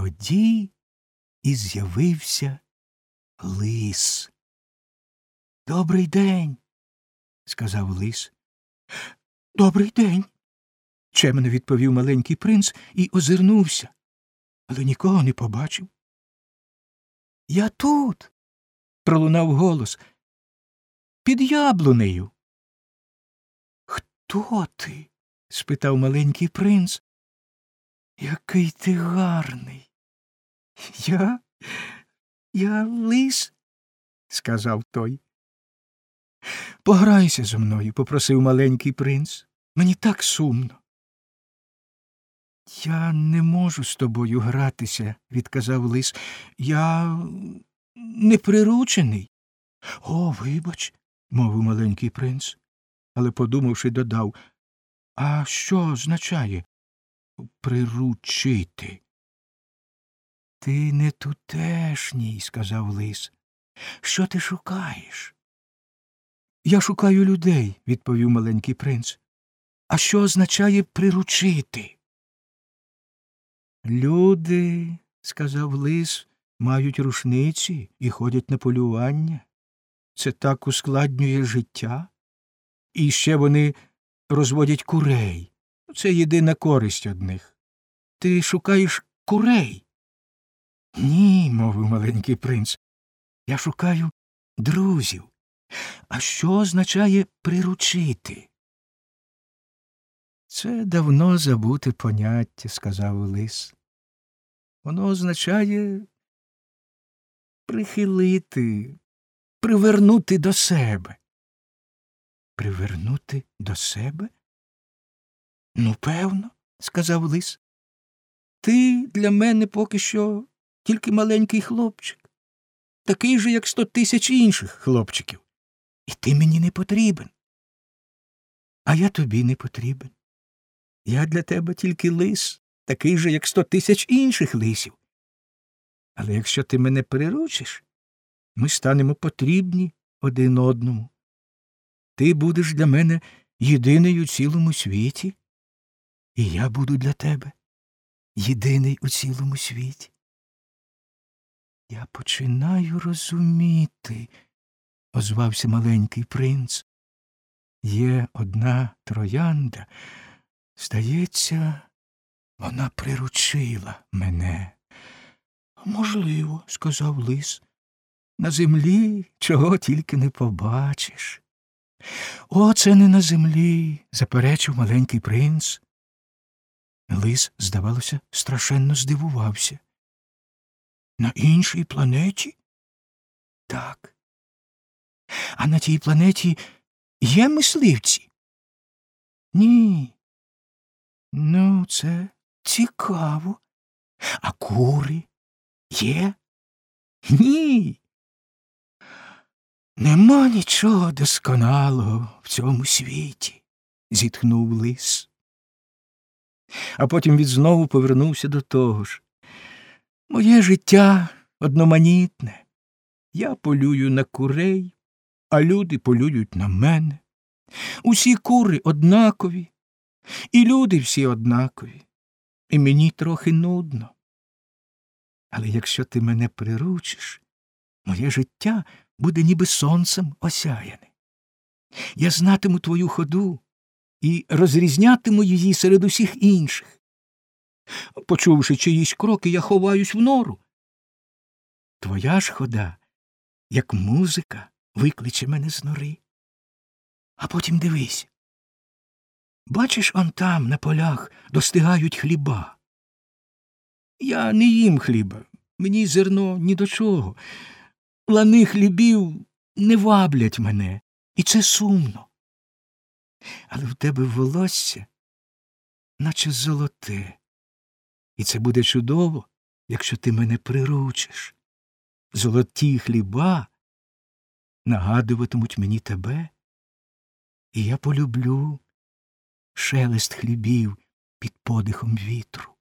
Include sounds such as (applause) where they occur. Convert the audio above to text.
Тоді і з'явився лис. Добрий день, сказав лис. Добрий день. чемно відповів маленький принц і озирнувся, але нікого не побачив. Я тут. пролунав голос. Під яблунею. Хто ти? спитав маленький принц. Який ти гарний. (laughs) Я я лис, сказав той. Пограйся зо мною, попросив маленький принц. Мені так сумно. Я не можу з тобою гратися, відказав лис. Я не приручений. О, вибач, мовив маленький принц, але, подумавши, додав. А що означає приручити? Ти не тутешній, сказав лис. Що ти шукаєш? Я шукаю людей, відповів маленький принц. А що означає приручити? Люди, сказав лис, мають рушниці і ходять на полювання. Це так ускладнює життя. І ще вони розводять курей. Це єдина користь одних. Ти шукаєш курей? Ні, мовив маленький принц. Я шукаю друзів. А що означає приручити? Це давно забуте поняття, сказав лис. Воно означає прихилити, привернути до себе. Привернути до себе? Ну, певно, сказав лис. Ти для мене поки що тільки маленький хлопчик, такий же, як сто тисяч інших хлопчиків. І ти мені не потрібен. А я тобі не потрібен. Я для тебе тільки лис, такий же, як сто тисяч інших лисів. Але якщо ти мене приручиш, ми станемо потрібні один одному. Ти будеш для мене єдиний у цілому світі, і я буду для тебе єдиний у цілому світі. Я починаю розуміти, озвався маленький принц. Є одна троянда. Здається, вона приручила мене. Можливо, сказав лис. На землі чого тільки не побачиш. О, це не на землі, заперечив маленький принц. Лис, здавалося, страшенно здивувався. На іншій планеті? Так. А на тій планеті є мисливці? Ні. Ну, це цікаво. А кури є? Ні. Нема нічого досконалого в цьому світі, зітхнув лис. А потім він знову повернувся до того ж. Моє життя одноманітне. Я полюю на курей, а люди полюють на мене. Усі кури однакові, і люди всі однакові, і мені трохи нудно. Але якщо ти мене приручиш, моє життя буде ніби сонцем осяяне. Я знатиму твою ходу і розрізнятиму її серед усіх інших. Почувши чиїсь кроки, я ховаюсь в нору. Твоя ж хода, як музика, викличе мене з нори. А потім дивись. Бачиш, он там, на полях, достигають хліба. Я не їм хліба, мені зерно ні до чого. Лани хлібів не ваблять мене, і це сумно. Але в тебе волосся, наче золоте. І це буде чудово, якщо ти мене приручиш. Золоті хліба нагадуватимуть мені тебе, і я полюблю шелест хлібів під подихом вітру.